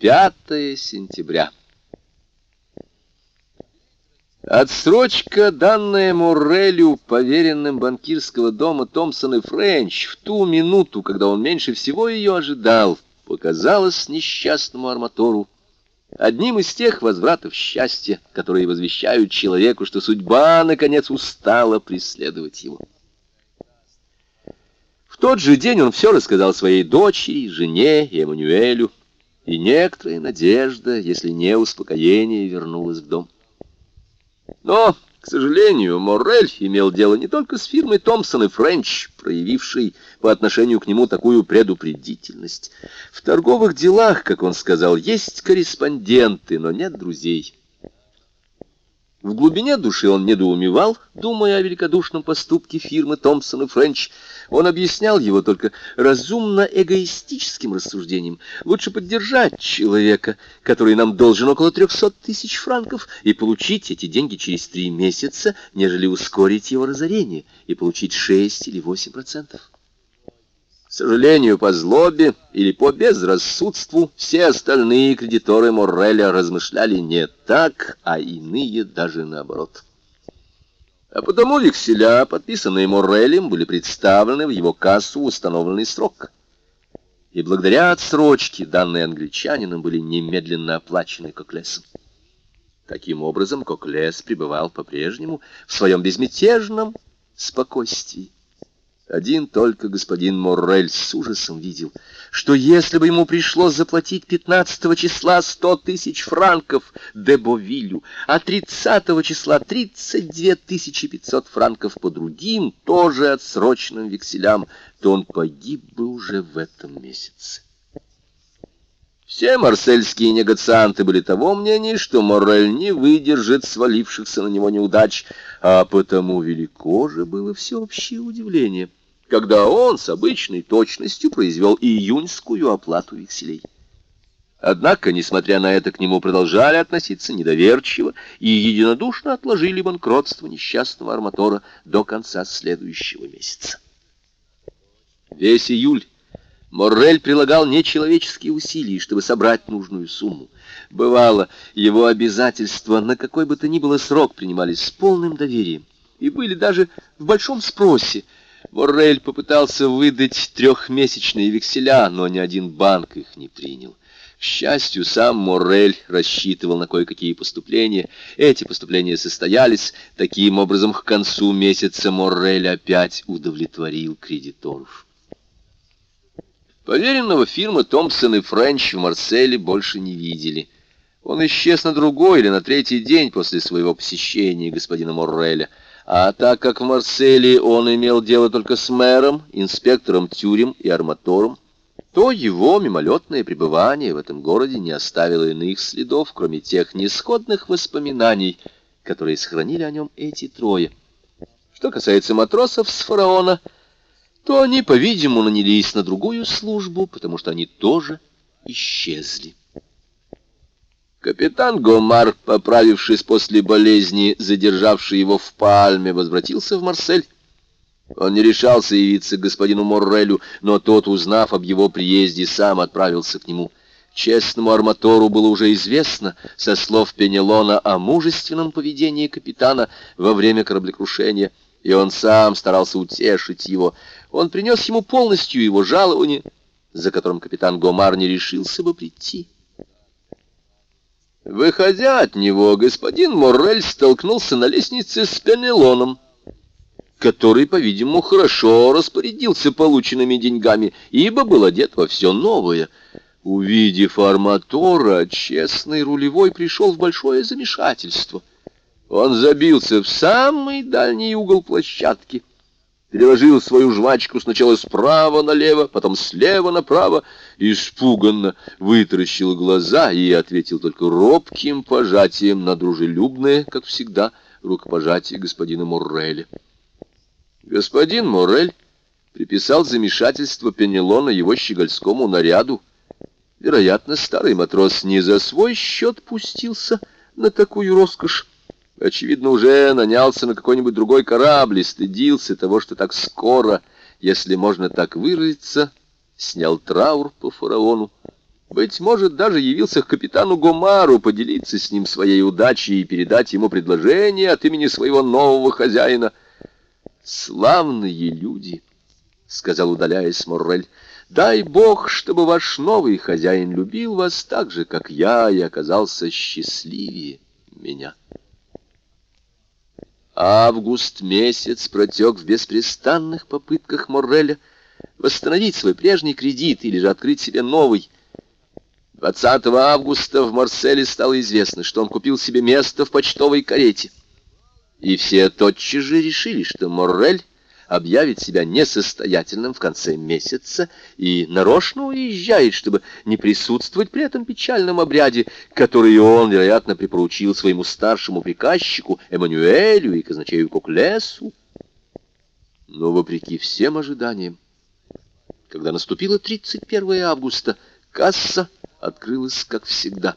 5 сентября. Отсрочка, данная Моррелю, поверенным банкирского дома Томпсон и Френч, в ту минуту, когда он меньше всего ее ожидал, показалась несчастному арматору одним из тех возвратов счастья, которые возвещают человеку, что судьба, наконец, устала преследовать его. В тот же день он все рассказал своей дочери, жене и Эммануэлю, и некоторая надежда, если не успокоение, вернулась в дом. Но, к сожалению, Моррель имел дело не только с фирмой Томпсон и Френч, проявившей по отношению к нему такую предупредительность. В торговых делах, как он сказал, есть корреспонденты, но нет друзей. В глубине души он недоумевал, думая о великодушном поступке фирмы Томпсон и Френч. Он объяснял его только разумно-эгоистическим рассуждением. Лучше поддержать человека, который нам должен около трехсот тысяч франков, и получить эти деньги через три месяца, нежели ускорить его разорение и получить шесть или восемь процентов. К сожалению, по злобе или по безрассудству все остальные кредиторы Морреля размышляли не так, а иные даже наоборот. А потому векселя, подписанные Моррелем, были представлены в его кассу установленный срок. И благодаря отсрочке, данные англичанином, были немедленно оплачены Коклесом. Таким образом, Коклес пребывал по-прежнему в своем безмятежном спокойствии. Один только господин Моррель с ужасом видел, что если бы ему пришлось заплатить 15 числа 100 тысяч франков Дебовилю, а 30 числа 32 500 франков по другим, тоже отсроченным векселям, то он погиб бы уже в этом месяце. Все марсельские негацианты были того мнения, что Моррель не выдержит свалившихся на него неудач, а потому велико же было всеобщее удивление — когда он с обычной точностью произвел июньскую оплату векселей. Однако, несмотря на это, к нему продолжали относиться недоверчиво и единодушно отложили банкротство несчастного арматора до конца следующего месяца. Весь июль Моррель прилагал нечеловеческие усилия, чтобы собрать нужную сумму. Бывало, его обязательства на какой бы то ни было срок принимались с полным доверием и были даже в большом спросе – Моррель попытался выдать трехмесячные векселя, но ни один банк их не принял. К счастью, сам Моррель рассчитывал на кое-какие поступления. Эти поступления состоялись. Таким образом, к концу месяца Моррель опять удовлетворил кредиторов. Поверенного фирмы Томпсон и Френч в Марселе больше не видели. Он исчез на другой или на третий день после своего посещения господина Морреля. А так как в Марселе он имел дело только с мэром, инспектором тюрем и арматором, то его мимолетное пребывание в этом городе не оставило иных следов, кроме тех несходных воспоминаний, которые сохранили о нем эти трое. Что касается матросов с фараона, то они, по-видимому, нанялись на другую службу, потому что они тоже исчезли. Капитан Гомар, поправившись после болезни, задержавший его в Пальме, возвратился в Марсель. Он не решался явиться к господину Моррелю, но тот, узнав об его приезде, сам отправился к нему. Честному арматору было уже известно, со слов Пенелона, о мужественном поведении капитана во время кораблекрушения, и он сам старался утешить его. Он принес ему полностью его жалование, за которым капитан Гомар не решился бы прийти. Выходя от него, господин Моррель столкнулся на лестнице с Пенелоном, который, по-видимому, хорошо распорядился полученными деньгами, ибо был одет во все новое. Увидев арматора, честный рулевой пришел в большое замешательство. Он забился в самый дальний угол площадки — переложил свою жвачку сначала справа налево, потом слева направо, испуганно вытаращил глаза и ответил только робким пожатием на дружелюбное, как всегда, рукопожатие господина Морреля. Господин Моррель приписал замешательство Пенелона его щегольскому наряду. Вероятно, старый матрос не за свой счет пустился на такую роскошь, Очевидно, уже нанялся на какой-нибудь другой корабль и стыдился того, что так скоро, если можно так выразиться, снял траур по фараону Быть может, даже явился к капитану Гомару поделиться с ним своей удачей и передать ему предложение от имени своего нового хозяина. «Славные люди!» — сказал, удаляясь Моррель. «Дай Бог, чтобы ваш новый хозяин любил вас так же, как я, и оказался счастливее меня». Август месяц протек в беспрестанных попытках Морреля восстановить свой прежний кредит или же открыть себе новый — 20 августа в Марселе стало известно, что он купил себе место в почтовой карете. И все тотчас же решили, что Моррель объявит себя несостоятельным в конце месяца и нарочно уезжает, чтобы не присутствовать при этом печальном обряде, который он, вероятно, припоручил своему старшему приказчику Эммануэлю и казначею Коклесу. Но, вопреки всем ожиданиям, когда наступило 31 августа, касса открылась, как всегда.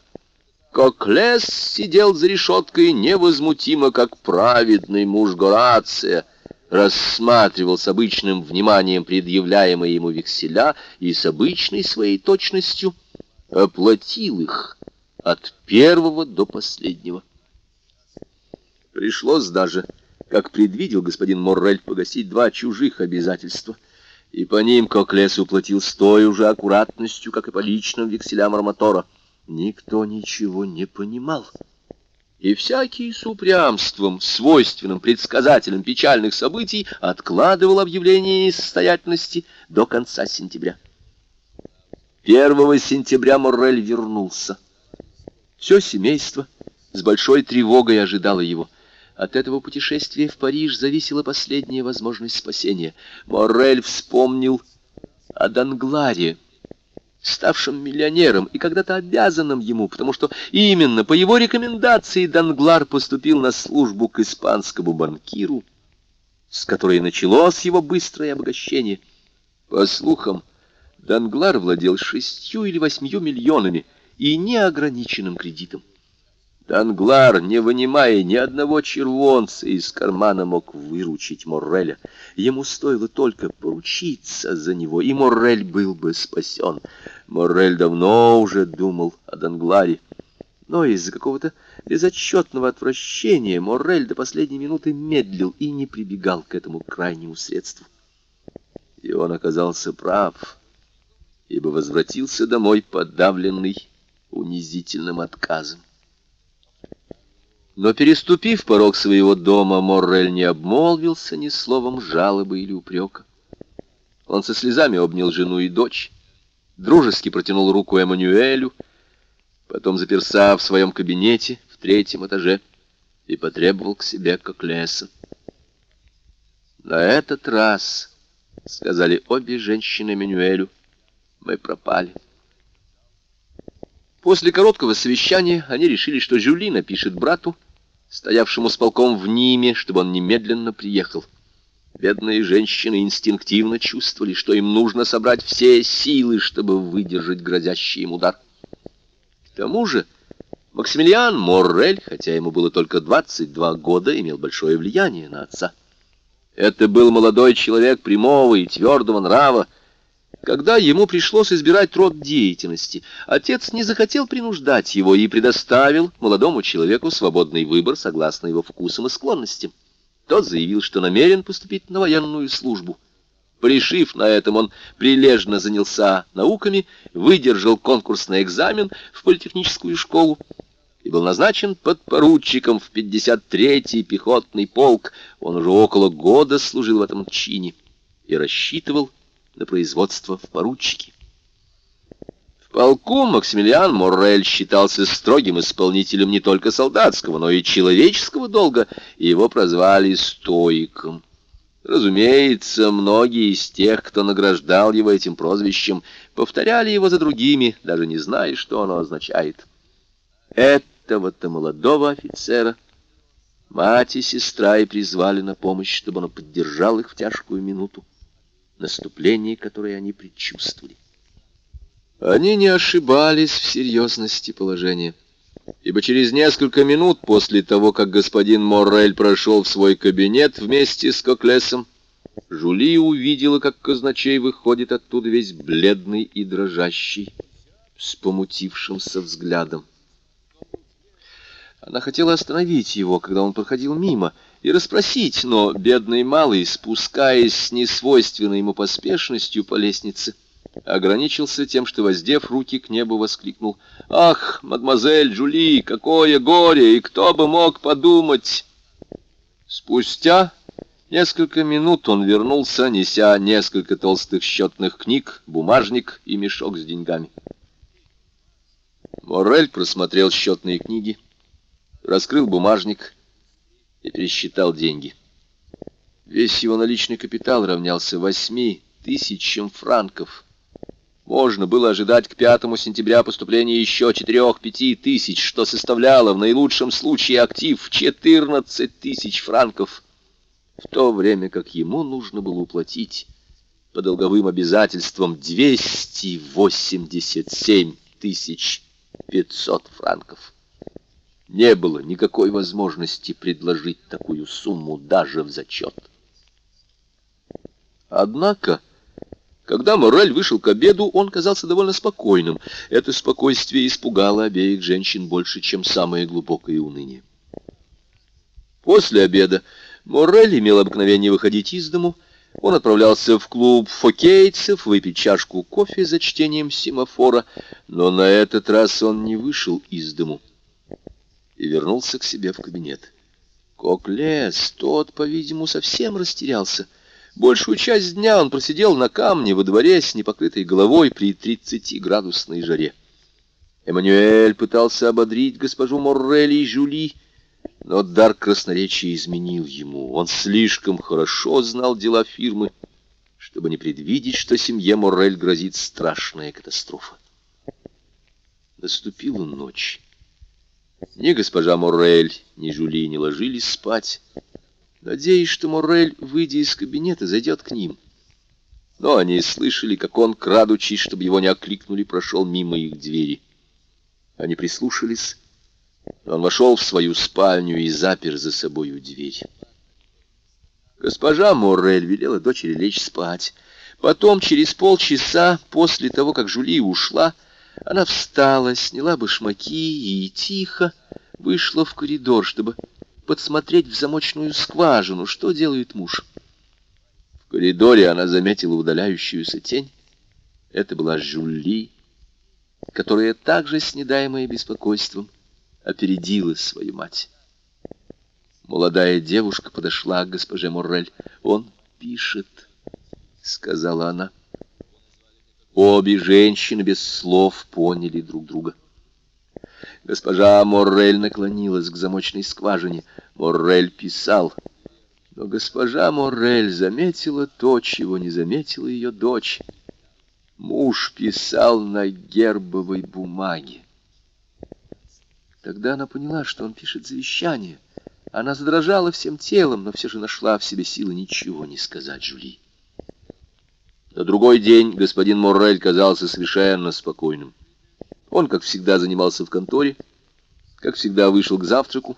Коклес сидел за решеткой невозмутимо, как праведный муж Горация, рассматривал с обычным вниманием предъявляемые ему векселя и с обычной своей точностью оплатил их от первого до последнего. Пришлось даже, как предвидел господин Моррель, погасить два чужих обязательства — и по ним Коклес уплатил с той уже аккуратностью, как и по личным векселям арматора. Никто ничего не понимал. И всякий с упрямством, свойственным предсказателям печальных событий, откладывал объявление несостоятельности до конца сентября. Первого сентября Моррель вернулся. Все семейство с большой тревогой ожидало его. От этого путешествия в Париж зависела последняя возможность спасения. Моррель вспомнил о Дангларе, ставшем миллионером и когда-то обязанным ему, потому что именно по его рекомендации Данглар поступил на службу к испанскому банкиру, с которой началось его быстрое обогащение. По слухам, Данглар владел шестью или восьмью миллионами и неограниченным кредитом. Данглар, не вынимая ни одного червонца из кармана, мог выручить Морреля. Ему стоило только поручиться за него, и Моррель был бы спасен. Моррель давно уже думал о Дангларе, но из-за какого-то безотчетного отвращения Моррель до последней минуты медлил и не прибегал к этому крайнему средству. И он оказался прав, ибо возвратился домой подавленный унизительным отказом. Но, переступив порог своего дома, Моррель не обмолвился ни словом жалобы или упрека. Он со слезами обнял жену и дочь, дружески протянул руку Эммануэлю, потом заперся в своем кабинете в третьем этаже и потребовал к себе Коклеса. «На этот раз», — сказали обе женщины Эммануэлю, — «мы пропали». После короткого совещания они решили, что Жюли напишет брату, стоявшему с полком в Ниме, чтобы он немедленно приехал. Бедные женщины инстинктивно чувствовали, что им нужно собрать все силы, чтобы выдержать грозящий им удар. К тому же Максимилиан Моррель, хотя ему было только 22 года, имел большое влияние на отца. Это был молодой человек прямого и твердого нрава, когда ему пришлось избирать род деятельности, отец не захотел принуждать его и предоставил молодому человеку свободный выбор согласно его вкусам и склонностям. Тот заявил, что намерен поступить на военную службу. Пришив на этом, он прилежно занялся науками, выдержал конкурсный экзамен в политехническую школу и был назначен подпоручиком в 53-й пехотный полк. Он уже около года служил в этом чине и рассчитывал на производство в поручики. В полку Максимилиан Моррель считался строгим исполнителем не только солдатского, но и человеческого долга, и его прозвали «стоиком». Разумеется, многие из тех, кто награждал его этим прозвищем, повторяли его за другими, даже не зная, что оно означает. Этого-то молодого офицера мать и сестра и призвали на помощь, чтобы он поддержал их в тяжкую минуту наступление, которое они предчувствовали. Они не ошибались в серьезности положения, ибо через несколько минут после того, как господин Моррель прошел в свой кабинет вместе с Коклесом, Жули увидела, как казначей выходит оттуда весь бледный и дрожащий. с помутившимся взглядом. Она хотела остановить его, когда он проходил мимо, и расспросить, но бедный малый, спускаясь с несвойственной ему поспешностью по лестнице, ограничился тем, что, воздев руки к небу, воскликнул «Ах, мадемуазель Джули, какое горе! И кто бы мог подумать!» Спустя несколько минут он вернулся, неся несколько толстых счетных книг, бумажник и мешок с деньгами. Моррель просмотрел счетные книги, раскрыл бумажник и пересчитал деньги. Весь его наличный капитал равнялся восьми тысячам франков. Можно было ожидать к 5 сентября поступления еще 4-5 тысяч, что составляло в наилучшем случае актив 14 тысяч франков, в то время как ему нужно было уплатить по долговым обязательствам 287 тысяч 500 франков. Не было никакой возможности предложить такую сумму даже в зачет. Однако... Когда Морель вышел к обеду, он казался довольно спокойным. Это спокойствие испугало обеих женщин больше, чем самое глубокое уныние. После обеда Морель имел обыкновение выходить из дому. Он отправлялся в клуб фокейцев выпить чашку кофе за чтением семафора, но на этот раз он не вышел из дому и вернулся к себе в кабинет. Коклес, тот, по-видимому, совсем растерялся — Большую часть дня он просидел на камне во дворе с непокрытой головой при 30-градусной жаре. Эммануэль пытался ободрить госпожу Моррелли и Жюли, но дар красноречия изменил ему. Он слишком хорошо знал дела фирмы, чтобы не предвидеть, что семье Моррель грозит страшная катастрофа. Наступила ночь. Ни госпожа Моррель, ни Жюли не ложились спать надеясь, что Моррель, выйдя из кабинета, зайдет к ним. Но они слышали, как он, крадучись, чтобы его не окликнули, прошел мимо их двери. Они прислушались. Он вошел в свою спальню и запер за собою дверь. Госпожа Моррель велела дочери лечь спать. Потом, через полчаса, после того, как Жули ушла, она встала, сняла башмаки и тихо вышла в коридор, чтобы подсмотреть в замочную скважину, что делает муж. В коридоре она заметила удаляющуюся тень. Это была Жюли, которая также, снедаемая беспокойством, опередила свою мать. Молодая девушка подошла к госпоже Моррель. «Он пишет», — сказала она. Обе женщины без слов поняли друг друга. Госпожа Моррель наклонилась к замочной скважине. Моррель писал. Но госпожа Моррель заметила то, чего не заметила ее дочь. Муж писал на гербовой бумаге. Тогда она поняла, что он пишет завещание. Она задрожала всем телом, но все же нашла в себе силы ничего не сказать Жюли. На другой день господин Моррель казался совершенно спокойным. Он, как всегда, занимался в конторе, как всегда вышел к завтраку.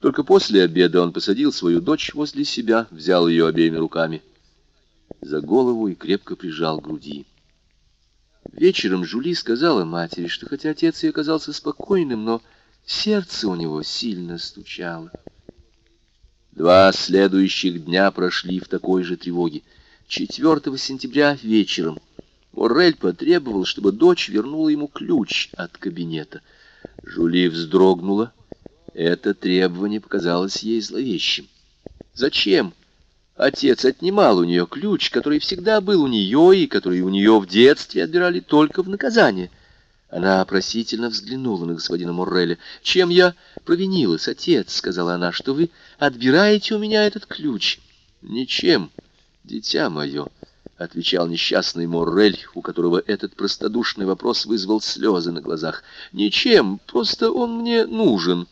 Только после обеда он посадил свою дочь возле себя, взял ее обеими руками за голову и крепко прижал к груди. Вечером Жули сказала матери, что хотя отец ее казался спокойным, но сердце у него сильно стучало. Два следующих дня прошли в такой же тревоге. 4 сентября вечером Моррель потребовал, чтобы дочь вернула ему ключ от кабинета. Жули вздрогнула. Это требование показалось ей зловещим. Зачем? Отец отнимал у нее ключ, который всегда был у нее и который у нее в детстве отбирали только в наказание. Она опросительно взглянула на господина Морреля. «Чем я провинилась, отец?» — сказала она, — «что вы отбираете у меня этот ключ». «Ничем, дитя мое» отвечал несчастный Моррель, у которого этот простодушный вопрос вызвал слезы на глазах. «Ничем, просто он мне нужен».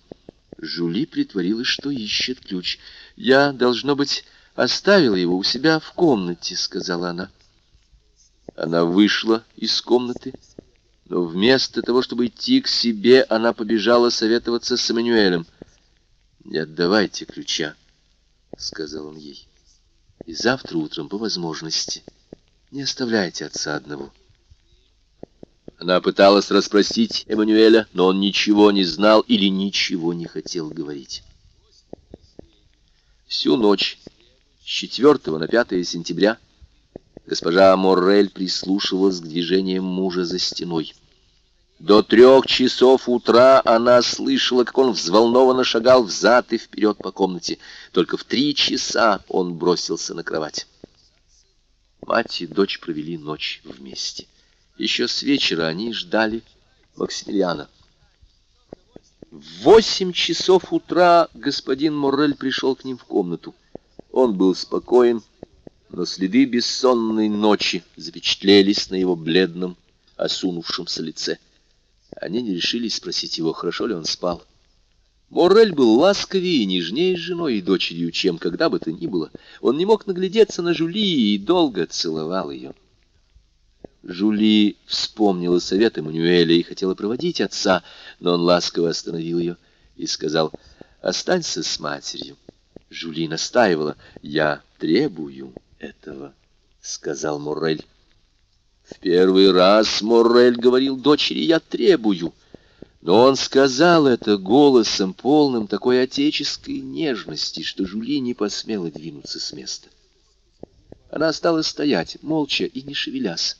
Жули притворилась, что ищет ключ. «Я, должно быть, оставила его у себя в комнате», — сказала она. Она вышла из комнаты, но вместо того, чтобы идти к себе, она побежала советоваться с Эммануэлем. «Не отдавайте ключа», — сказал он ей. «И завтра утром, по возможности». Не оставляйте отца одного. Она пыталась расспросить Эммануэля, но он ничего не знал или ничего не хотел говорить. Всю ночь с 4 на 5 сентября госпожа Моррель прислушивалась к движениям мужа за стеной. До трех часов утра она слышала, как он взволнованно шагал взад и вперед по комнате. Только в три часа он бросился на кровать. Мать и дочь провели ночь вместе. Еще с вечера они ждали Максимилиана. В восемь часов утра господин Моррель пришел к ним в комнату. Он был спокоен, но следы бессонной ночи запечатлелись на его бледном, осунувшемся лице. Они не решились спросить его, хорошо ли он спал. Моррель был ласковее и нежнее с женой и дочерью, чем когда бы то ни было. Он не мог наглядеться на Жули и долго целовал ее. Жули вспомнила совет Эммануэля и хотела проводить отца, но он ласково остановил ее и сказал, «Останься с матерью». Жули настаивала, «Я требую этого», — сказал Моррель. В первый раз Моррель говорил дочери «я требую». Но он сказал это голосом, полным такой отеческой нежности, что Жули не посмела двинуться с места. Она стала стоять, молча и не шевелясь.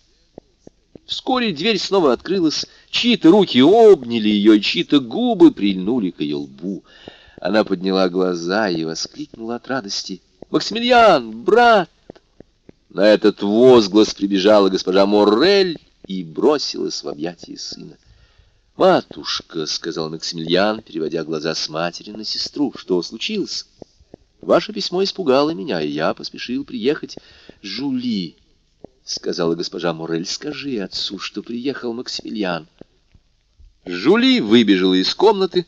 Вскоре дверь снова открылась, чьи-то руки обняли ее, чьи-то губы прильнули к ее лбу. Она подняла глаза и воскликнула от радости. «Максимилиан, брат!» На этот возглас прибежала госпожа Моррель и бросилась в объятия сына. «Матушка», — сказал Максимилиан, переводя глаза с матери на сестру, — «что случилось?» «Ваше письмо испугало меня, и я поспешил приехать. Жули», — сказала госпожа Моррель, — «скажи отцу, что приехал Максимилиан». Жули выбежала из комнаты,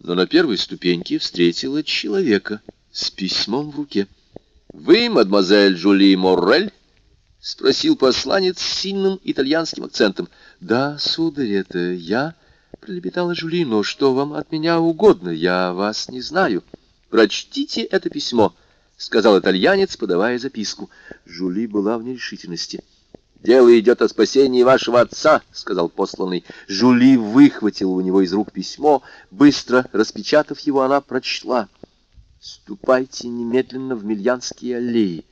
но на первой ступеньке встретила человека с письмом в руке. «Вы, мадемуазель Жули Моррель?» — спросил посланец с сильным итальянским акцентом. «Да, сударь, это я», — пролепетала Жули, — «но что вам от меня угодно? Я вас не знаю». «Прочтите это письмо», — сказал итальянец, подавая записку. Жули была в нерешительности. «Дело идет о спасении вашего отца», — сказал посланный. Жули выхватила у него из рук письмо. Быстро распечатав его, она прочла. Ступайте немедленно в Мильянские аллеи.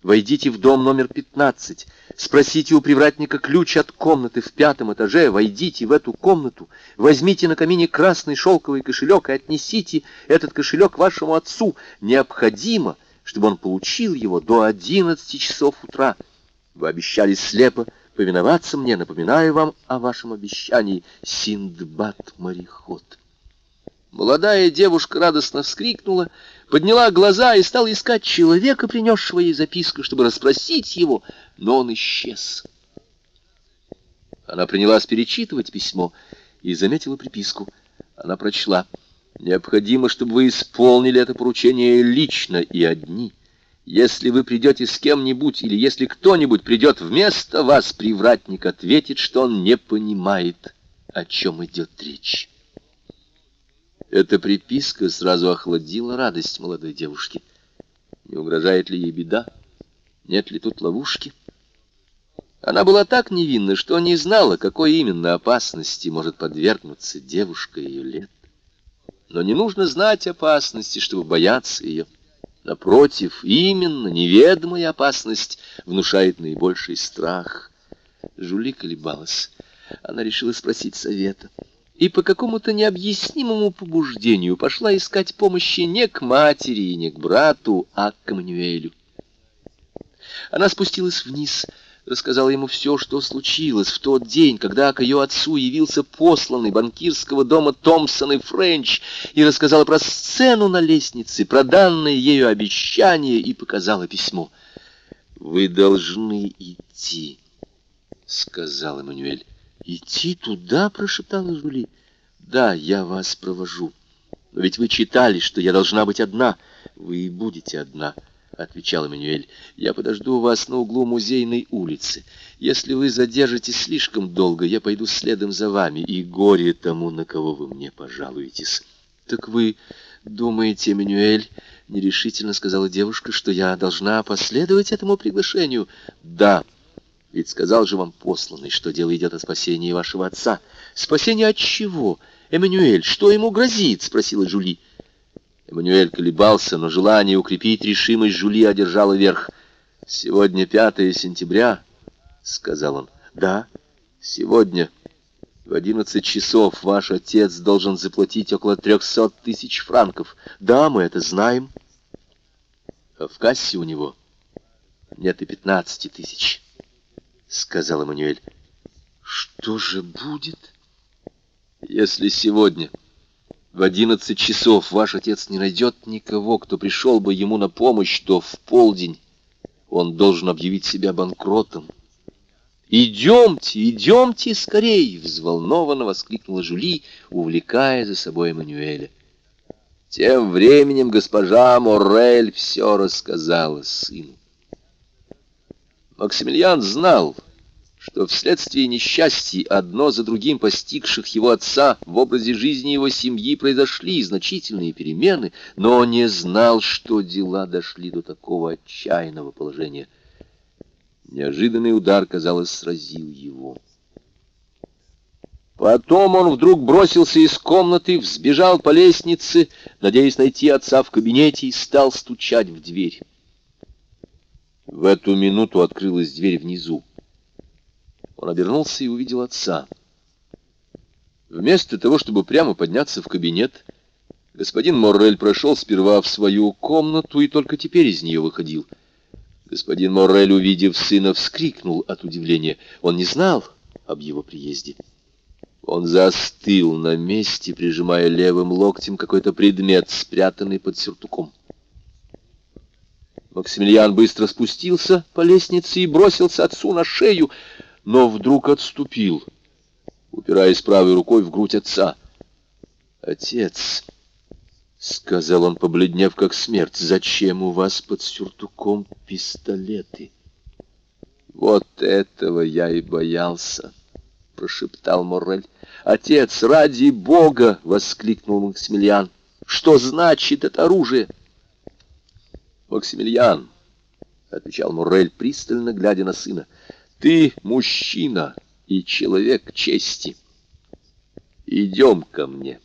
Войдите в дом номер 15. Спросите у привратника ключ от комнаты в пятом этаже. Войдите в эту комнату. Возьмите на камине красный шелковый кошелек и отнесите этот кошелек вашему отцу. Необходимо, чтобы он получил его до 11 часов утра. Вы обещали слепо повиноваться мне, напоминаю вам о вашем обещании. Синдбад-мореход. Молодая девушка радостно вскрикнула, подняла глаза и стала искать человека, принесшего ей записку, чтобы расспросить его, но он исчез. Она принялась перечитывать письмо и заметила приписку. Она прочла. «Необходимо, чтобы вы исполнили это поручение лично и одни. Если вы придете с кем-нибудь или если кто-нибудь придет вместо вас, привратник ответит, что он не понимает, о чем идет речь». Эта приписка сразу охладила радость молодой девушки. Не угрожает ли ей беда? Нет ли тут ловушки? Она была так невинна, что не знала, какой именно опасности может подвергнуться девушка ее лет. Но не нужно знать опасности, чтобы бояться ее. Напротив, именно неведомая опасность внушает наибольший страх. Жули колебалась. Она решила спросить совета и по какому-то необъяснимому побуждению пошла искать помощи не к матери и не к брату, а к Эммануэлю. Она спустилась вниз, рассказала ему все, что случилось в тот день, когда к ее отцу явился посланный банкирского дома Томпсон и Френч, и рассказала про сцену на лестнице, про данное ею обещание, и показала письмо. «Вы должны идти», — сказал Эммануэль. «Идти туда?» — прошептала Жули. «Да, я вас провожу. Но ведь вы читали, что я должна быть одна. Вы и будете одна», — отвечал Эммануэль. «Я подожду вас на углу музейной улицы. Если вы задержитесь слишком долго, я пойду следом за вами, и горе тому, на кого вы мне пожалуетесь». «Так вы думаете, Эммануэль?» — нерешительно сказала девушка, что я должна последовать этому приглашению. «Да». Ведь сказал же вам посланный, что дело идет о спасении вашего отца. Спасение от чего? Эммануэль, что ему грозит? Спросила Жули. Эммануэль колебался, но желание укрепить решимость Жули одержало верх. «Сегодня 5 сентября», — сказал он. «Да, сегодня в одиннадцать часов ваш отец должен заплатить около трехсот тысяч франков. Да, мы это знаем. А в кассе у него нет и пятнадцати тысяч» сказал Эммануэль. Что же будет, если сегодня в одиннадцать часов ваш отец не найдет никого, кто пришел бы ему на помощь, то в полдень он должен объявить себя банкротом? «Идемте, идемте скорей!» — взволнованно воскликнула Жули, увлекая за собой Эммануэля. Тем временем госпожа Моррель все рассказала сыну. Максимилиан знал, что вследствие несчастий, одно за другим постигших его отца, в образе жизни его семьи произошли значительные перемены, но не знал, что дела дошли до такого отчаянного положения. Неожиданный удар, казалось, сразил его. Потом он вдруг бросился из комнаты, взбежал по лестнице, надеясь найти отца в кабинете, и стал стучать в дверь. В эту минуту открылась дверь внизу. Он обернулся и увидел отца. Вместо того, чтобы прямо подняться в кабинет, господин Моррель прошел сперва в свою комнату и только теперь из нее выходил. Господин Моррель, увидев сына, вскрикнул от удивления. Он не знал об его приезде. Он застыл на месте, прижимая левым локтем какой-то предмет, спрятанный под сюртуком. Максимилиан быстро спустился по лестнице и бросился отцу на шею, но вдруг отступил, упираясь правой рукой в грудь отца. «Отец», — сказал он, побледнев как смерть, — «зачем у вас под сюртуком пистолеты?» «Вот этого я и боялся», — прошептал Моррель. «Отец, ради Бога!» — воскликнул Максимилиан. «Что значит это оружие?» «Максимилиан», — отвечал Муррель, пристально глядя на сына, — «ты мужчина и человек чести. Идем ко мне,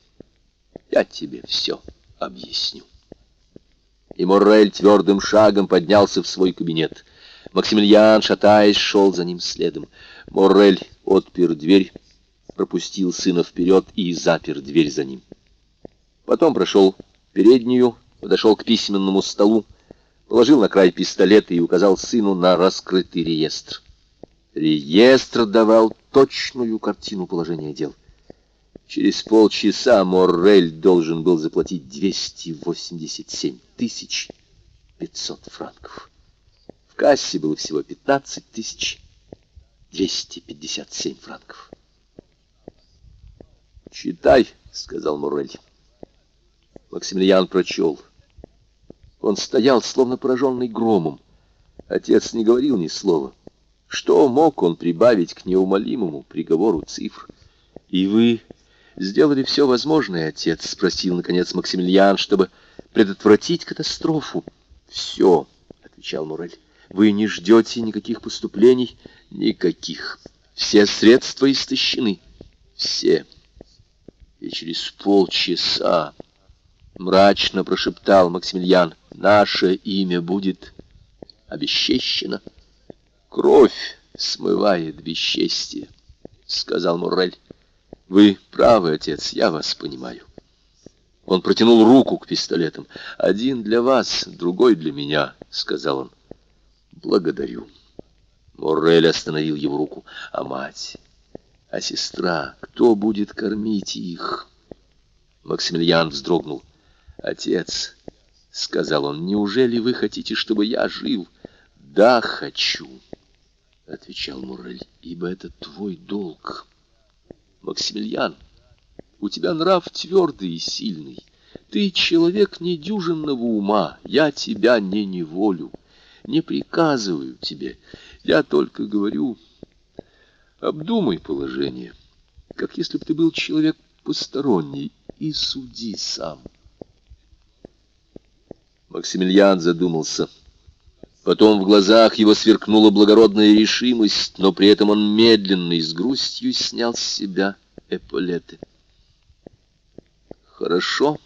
я тебе все объясню». И Моррель твердым шагом поднялся в свой кабинет. Максимилиан, шатаясь, шел за ним следом. Моррель отпер дверь, пропустил сына вперед и запер дверь за ним. Потом прошел переднюю, подошел к письменному столу, положил на край пистолета и указал сыну на раскрытый реестр. Реестр давал точную картину положения дел. Через полчаса Моррель должен был заплатить 287 тысяч 500 франков. В кассе было всего 15 тысяч 257 франков. «Читай», — сказал Моррель. Максимилиан прочел. Он стоял, словно пораженный громом. Отец не говорил ни слова. Что мог он прибавить к неумолимому приговору цифр? «И вы сделали все возможное, отец?» — спросил, наконец, Максимилиан, чтобы предотвратить катастрофу. «Все», — отвечал Мурель. «Вы не ждете никаких поступлений?» «Никаких. Все средства истощены. Все. И через полчаса...» Мрачно прошептал Максимилиан. Наше имя будет обесчещено. Кровь смывает бесчестие, сказал Муррель. Вы правы, отец, я вас понимаю. Он протянул руку к пистолетам. «Один для вас, другой для меня», — сказал он. «Благодарю». Моррель остановил его руку. «А мать? А сестра? Кто будет кормить их?» Максимилиан вздрогнул. «Отец», — сказал он, — «неужели вы хотите, чтобы я жил?» «Да, хочу», — отвечал Мурель, — «ибо это твой долг. Максимилиан, у тебя нрав твердый и сильный. Ты человек недюжинного ума, я тебя не неволю, не приказываю тебе, я только говорю, обдумай положение, как если бы ты был человек посторонний, и суди сам». Максимилиан задумался. Потом в глазах его сверкнула благородная решимость, но при этом он медленно и с грустью снял с себя эполеты. «Хорошо»,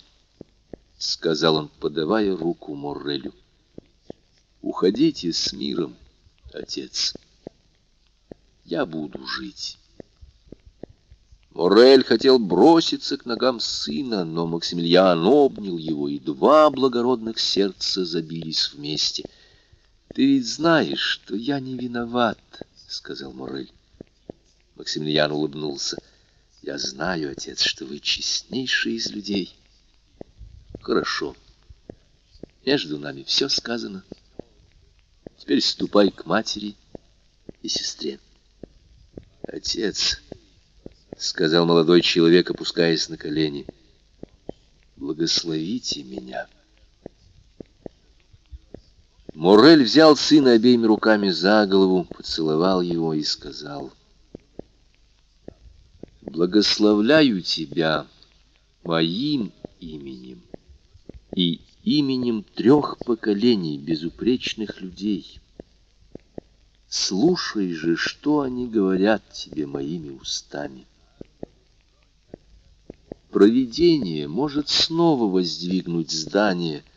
— сказал он, подавая руку Моррелю. «Уходите с миром, отец. Я буду жить». Моррель хотел броситься к ногам сына, но Максимилиан обнял его, и два благородных сердца забились вместе — «Ты ведь знаешь, что я не виноват», — сказал Морель. Максимилиан улыбнулся. «Я знаю, отец, что вы честнейший из людей». «Хорошо. Между нами все сказано. Теперь ступай к матери и сестре». «Отец», — сказал молодой человек, опускаясь на колени, — «благословите меня». Моррель взял сына обеими руками за голову, поцеловал его и сказал, «Благословляю тебя моим именем и именем трех поколений безупречных людей. Слушай же, что они говорят тебе моими устами. Провидение может снова воздвигнуть здание —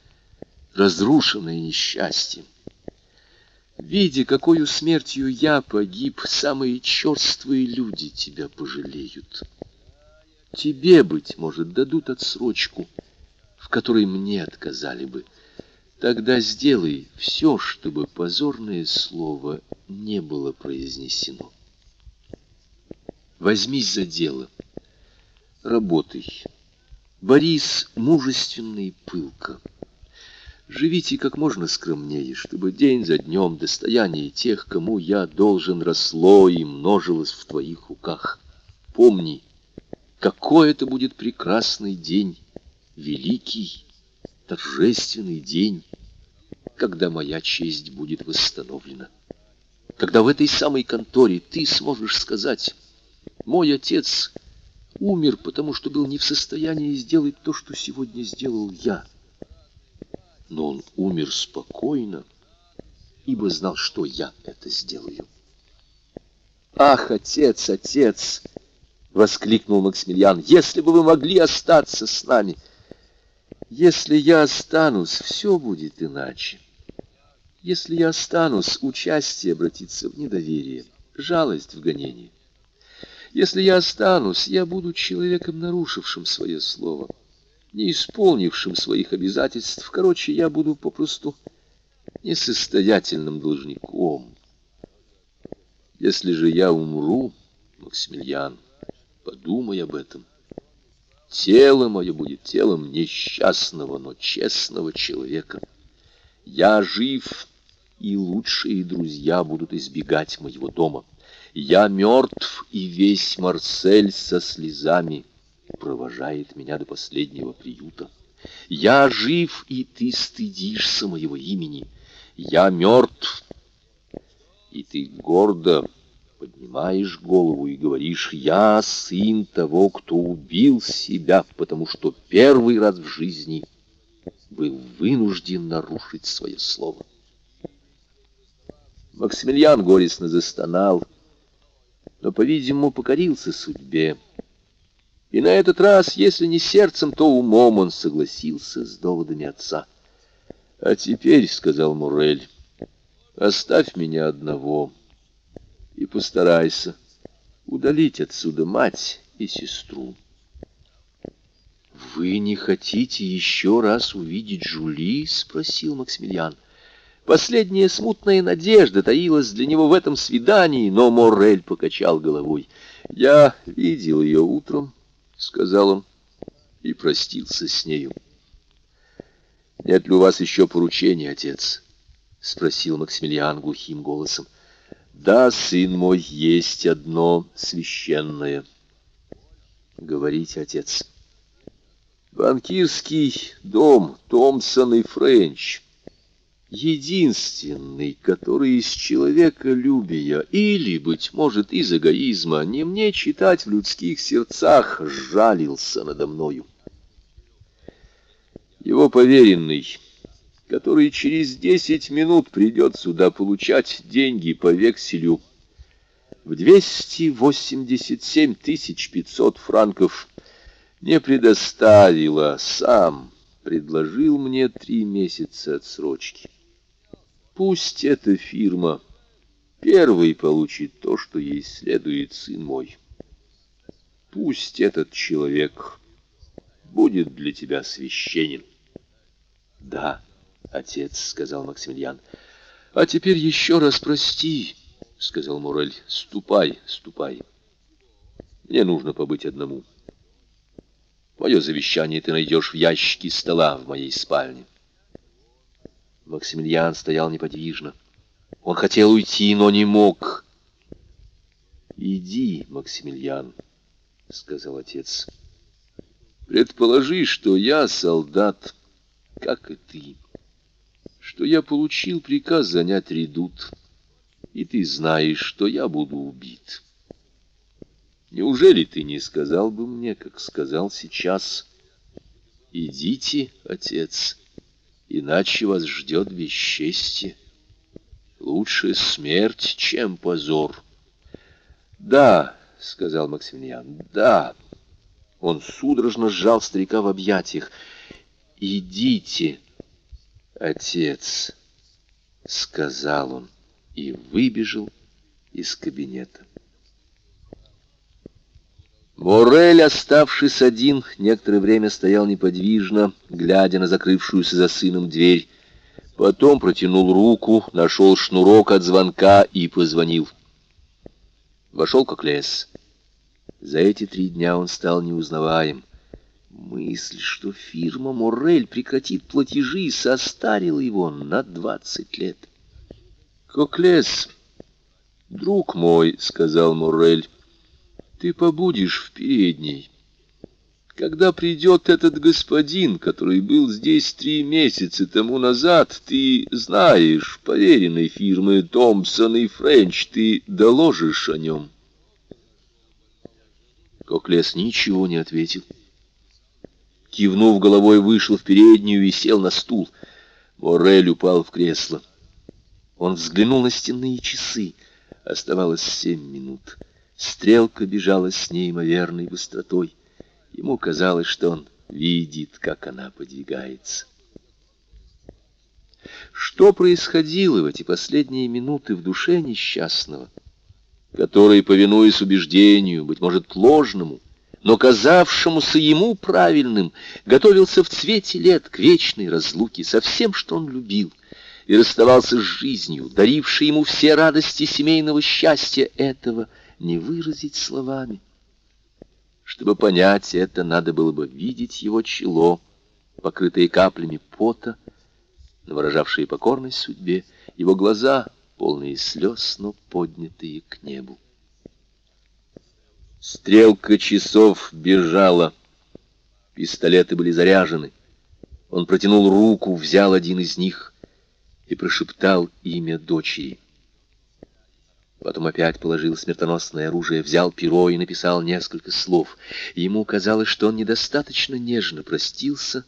разрушенное несчастьем. Видя, какую смертью я погиб, самые черствые люди тебя пожалеют. Тебе, быть может, дадут отсрочку, в которой мне отказали бы. Тогда сделай все, чтобы позорное слово не было произнесено. Возьмись за дело. Работай. Борис мужественный пылко. Живите как можно скромнее, чтобы день за днем достояние тех, кому я должен, росло и множилось в твоих руках. Помни, какой это будет прекрасный день, великий, торжественный день, когда моя честь будет восстановлена. Когда в этой самой конторе ты сможешь сказать, мой отец умер, потому что был не в состоянии сделать то, что сегодня сделал я но он умер спокойно, ибо знал, что я это сделаю. «Ах, отец, отец!» — воскликнул Максимилиан. «Если бы вы могли остаться с нами!» «Если я останусь, все будет иначе. Если я останусь, участие обратится в недоверие, жалость в гонение. Если я останусь, я буду человеком, нарушившим свое слово» не исполнившим своих обязательств. Короче, я буду попросту несостоятельным должником. Если же я умру, Максимилиан, подумай об этом. Тело мое будет телом несчастного, но честного человека. Я жив, и лучшие друзья будут избегать моего дома. Я мертв, и весь Марсель со слезами провожает меня до последнего приюта. Я жив, и ты стыдишься моего имени. Я мертв, и ты гордо поднимаешь голову и говоришь, я сын того, кто убил себя, потому что первый раз в жизни был вынужден нарушить свое слово. Максимилиан горестно застонал, но, по-видимому, покорился судьбе. И на этот раз, если не сердцем, то умом он согласился с доводами отца. «А теперь, — сказал Мурель, — оставь меня одного и постарайся удалить отсюда мать и сестру». «Вы не хотите еще раз увидеть Жули?» — спросил Максимилиан. Последняя смутная надежда таилась для него в этом свидании, но Моррель покачал головой. «Я видел ее утром» сказал он и простился с нею. «Нет ли у вас еще поручения, отец?» — спросил Максимилиан глухим голосом. «Да, сын мой, есть одно священное». «Говорите, отец». «Банкирский дом Томпсон и Френч» единственный, который из человеколюбия или, быть может, из эгоизма, не мне читать в людских сердцах, жалился надо мною. Его поверенный, который через десять минут придет сюда получать деньги по векселю в 287 500 франков, не предоставила, сам предложил мне три месяца отсрочки. Пусть эта фирма первый получит то, что ей следует, сын мой. Пусть этот человек будет для тебя священен. Да, отец, сказал Максимилиан. А теперь еще раз прости, сказал Мурель. Ступай, ступай. Мне нужно побыть одному. Мое завещание ты найдешь в ящике стола в моей спальне. Максимилиан стоял неподвижно. Он хотел уйти, но не мог. «Иди, Максимилиан», — сказал отец. «Предположи, что я солдат, как и ты, что я получил приказ занять редут, и ты знаешь, что я буду убит». Неужели ты не сказал бы мне, как сказал сейчас? Идите, отец, иначе вас ждет бесчестье. Лучше смерть, чем позор. Да, сказал Максимилиан, да. Он судорожно сжал старика в объятиях. Идите, отец, сказал он и выбежал из кабинета. Морель, оставшись один, некоторое время стоял неподвижно, глядя на закрывшуюся за сыном дверь. Потом протянул руку, нашел шнурок от звонка и позвонил. Вошел как лес. За эти три дня он стал неузнаваем. Мысль, что фирма Морель прекратит платежи, состарила его на двадцать лет. «Коклес, друг мой», — сказал Морель, — ты побудешь в передней. Когда придет этот господин, который был здесь три месяца тому назад, ты знаешь, поверенной фирмы Томпсон и Френч, ты доложишь о нем. Коклес ничего не ответил. Кивнув головой, вышел в переднюю и сел на стул. Морель упал в кресло. Он взглянул на стенные часы. Оставалось семь минут. Стрелка бежала с неимоверной быстротой. Ему казалось, что он видит, как она подвигается. Что происходило в эти последние минуты в душе несчастного, который, повинуясь убеждению, быть может, ложному, но казавшемуся ему правильным, готовился в цвете лет к вечной разлуке со всем, что он любил, и расставался с жизнью, дарившей ему все радости семейного счастья этого — не выразить словами. Чтобы понять это, надо было бы видеть его чело, покрытые каплями пота, выражавшие покорность судьбе, его глаза, полные слез, но поднятые к небу. Стрелка часов бежала. Пистолеты были заряжены. Он протянул руку, взял один из них и прошептал имя дочери. Потом опять положил смертоносное оружие, взял перо и написал несколько слов. Ему казалось, что он недостаточно нежно простился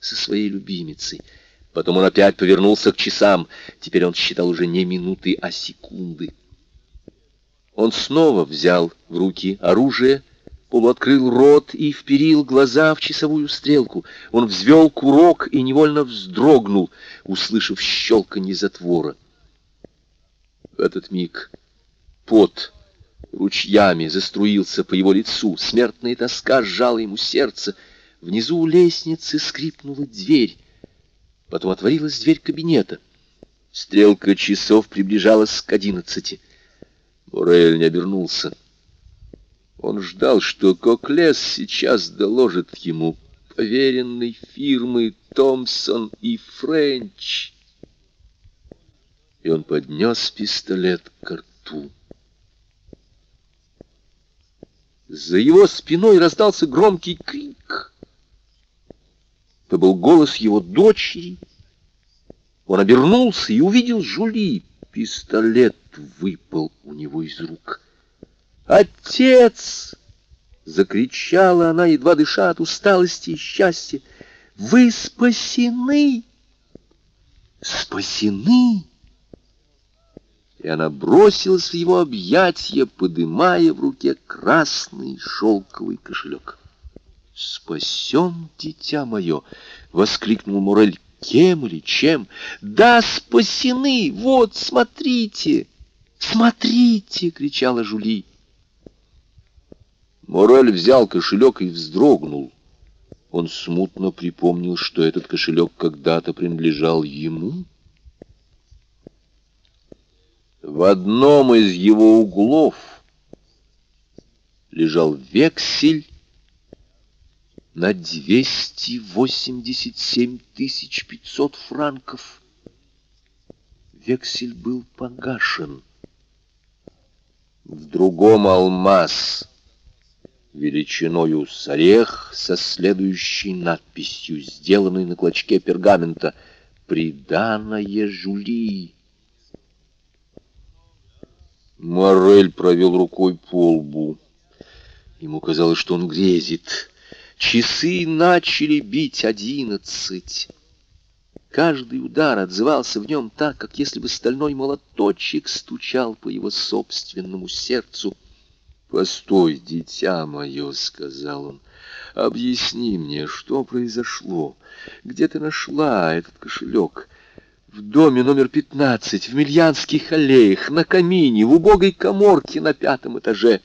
со своей любимицей. Потом он опять повернулся к часам. Теперь он считал уже не минуты, а секунды. Он снова взял в руки оружие, полуоткрыл рот и вперил глаза в часовую стрелку. Он взвел курок и невольно вздрогнул, услышав щелканье затвора. В этот миг... Пот ручьями заструился по его лицу, смертная тоска сжала ему сердце. Внизу у лестницы скрипнула дверь. Потом отворилась дверь кабинета. Стрелка часов приближалась к одиннадцати. Морель не обернулся. Он ждал, что Коклес сейчас доложит ему поверенной фирмы Томпсон и Френч. И он поднес пистолет к рту. За его спиной раздался громкий крик. Это был голос его дочери. Он обернулся и увидел Жули. Пистолет выпал у него из рук. «Отец!» — закричала она, едва дыша от усталости и счастья. «Вы спасены!» спасены!» И она бросилась в его объятия, подымая в руке красный шелковый кошелек. «Спасен, дитя мое!» — воскликнул Мурель. «Кем или чем?» «Да, спасены! Вот, смотрите! Смотрите!» — кричала Жули. Морель взял кошелек и вздрогнул. Он смутно припомнил, что этот кошелек когда-то принадлежал ему. В одном из его углов лежал вексель на 287 500 франков. Вексель был погашен. В другом алмаз величиною с орех со следующей надписью, сделанной на клочке пергамента «Приданное Жули». Морель провел рукой по лбу. Ему казалось, что он грезит. Часы начали бить одиннадцать. Каждый удар отзывался в нем так, как если бы стальной молоточек стучал по его собственному сердцу. «Постой, дитя мое», — сказал он, — «объясни мне, что произошло, где ты нашла этот кошелек?» В доме номер пятнадцать, в Мильянских аллеях, на камине, в убогой коморке на пятом этаже.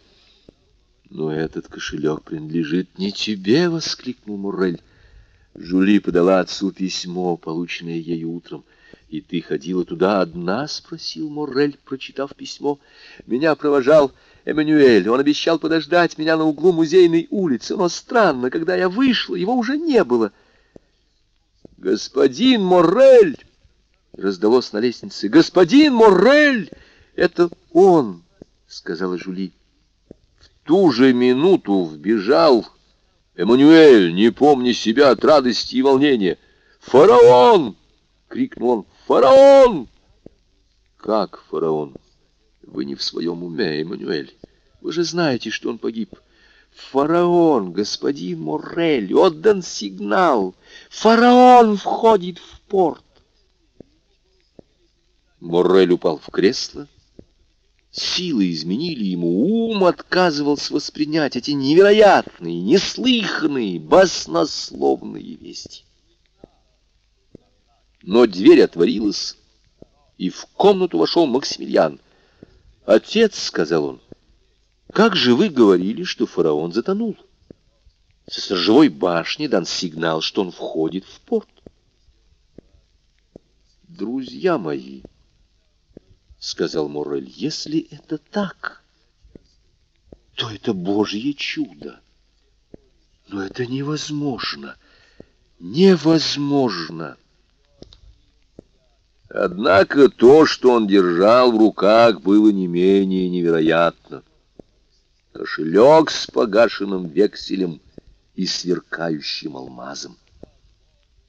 «Но этот кошелек принадлежит не тебе!» — воскликнул Муррель. Жули подала отцу письмо, полученное ею утром. «И ты ходила туда одна?» — спросил Моррель, прочитав письмо. «Меня провожал Эммануэль. Он обещал подождать меня на углу музейной улицы. Но странно, когда я вышла, его уже не было». «Господин Моррель!» — раздалось на лестнице. «Господин Моррель! Это он!» — сказала Жули. В ту же минуту вбежал Эммануэль, не помня себя от радости и волнения. «Фараон!» — крикнул он. «Фараон!» «Как фараон? Вы не в своем уме, Эммануэль. Вы же знаете, что он погиб». «Фараон, господин Моррель, отдан сигнал! Фараон входит в порт!» Моррель упал в кресло. Силы изменили ему, ум отказывался воспринять эти невероятные, неслыханные, баснословные вести. Но дверь отворилась, и в комнату вошел Максимилиан. «Отец», — сказал он, — «как же вы говорили, что фараон затонул?» Со сторожевой башни дан сигнал, что он входит в порт. «Друзья мои», — сказал Моррель, — «если это так, то это Божье чудо. Но это невозможно, невозможно». Однако то, что он держал в руках, было не менее невероятно. Кошелек с погашенным векселем и сверкающим алмазом.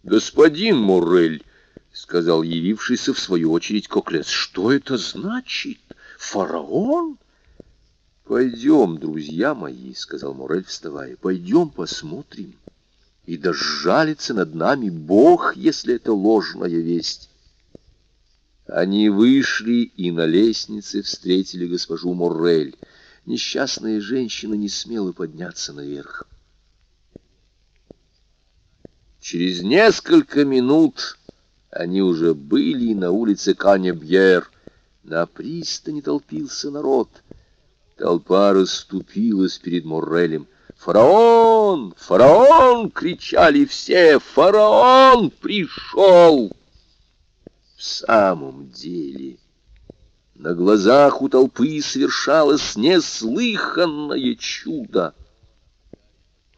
«Господин Моррель», — сказал явившийся в свою очередь Коклес, — «что это значит? Фараон?» «Пойдем, друзья мои», — сказал Моррель, вставая, — «пойдем посмотрим. И да сжалится над нами Бог, если это ложная весть». Они вышли и на лестнице встретили госпожу Моррель. Несчастная женщина не смела подняться наверх. Через несколько минут они уже были на улице Канебьер. На пристани толпился народ. Толпа расступилась перед Моррелем. «Фараон! Фараон!» — кричали все. «Фараон пришел!» В самом деле, на глазах у толпы совершалось неслыханное чудо.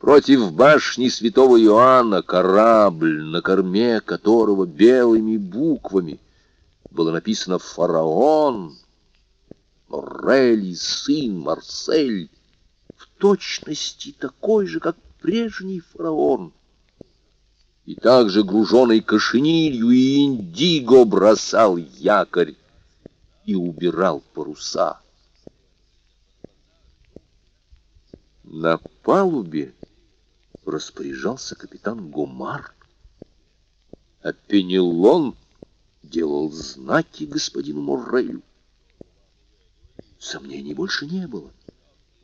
Против башни святого Иоанна корабль, на корме которого белыми буквами было написано «Фараон», Моррель сын Марсель, в точности такой же, как прежний фараон и также груженный кошенилью и индиго бросал якорь и убирал паруса. На палубе распоряжался капитан Гомар, а Пенелон делал знаки господину Моррелю. Сомнений больше не было.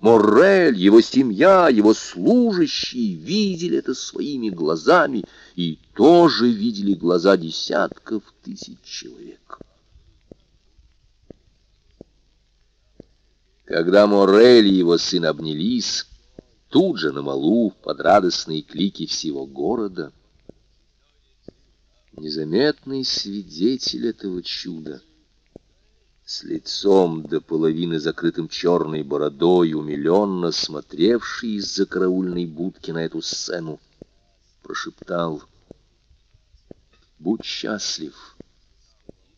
Моррель, его семья, его служащие видели это своими глазами и тоже видели глаза десятков тысяч человек. Когда Моррель и его сын обнялись, тут же на малу, под радостные клики всего города, незаметный свидетель этого чуда — с лицом до половины закрытым черной бородой, умиленно смотревший из-за караульной будки на эту сцену, прошептал «Будь счастлив,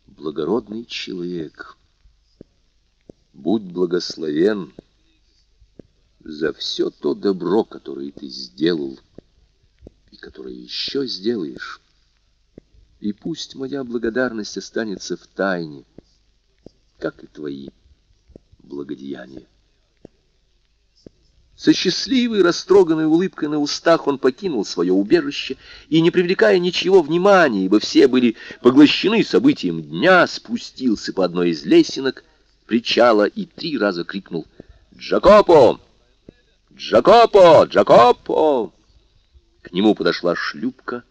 благородный человек, будь благословен за все то добро, которое ты сделал и которое еще сделаешь, и пусть моя благодарность останется в тайне» как и твои благодеяния. Со счастливой, растроганной улыбкой на устах он покинул свое убежище и, не привлекая ничего внимания, ибо все были поглощены событием дня, спустился по одной из лесенок причала и три раза крикнул «Джакопо! Джакопо! Джакопо!» К нему подошла шлюпка,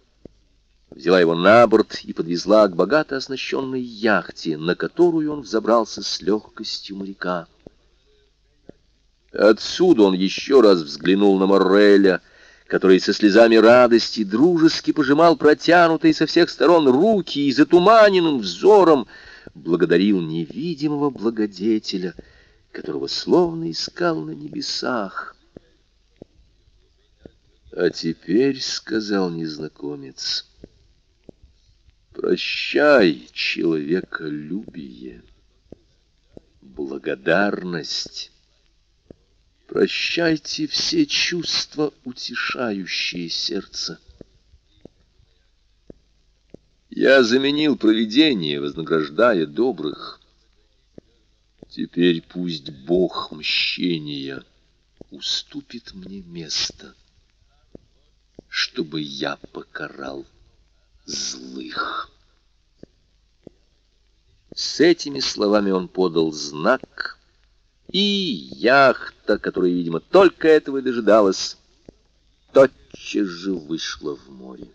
взяла его на борт и подвезла к богато оснащенной яхте, на которую он взобрался с легкостью моряка. Отсюда он еще раз взглянул на Морреля, который со слезами радости дружески пожимал протянутые со всех сторон руки и затуманенным взором благодарил невидимого благодетеля, которого словно искал на небесах. «А теперь, — сказал незнакомец, — Прощай, человеколюбие, благодарность. Прощайте все чувства, утешающие сердце. Я заменил провидение, вознаграждая добрых. Теперь пусть Бог мщения уступит мне место, чтобы я покарал злых. С этими словами он подал знак, и яхта, которая, видимо, только этого и дожидалась, тотчас же вышла в море.